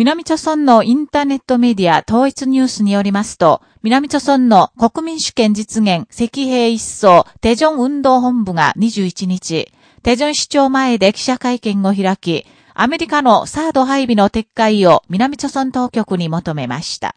南朝村のインターネットメディア統一ニュースによりますと、南朝村の国民主権実現赤兵一層テジョン運動本部が21日、テジョン市長前で記者会見を開き、アメリカのサード配備の撤回を南朝村当局に求めました。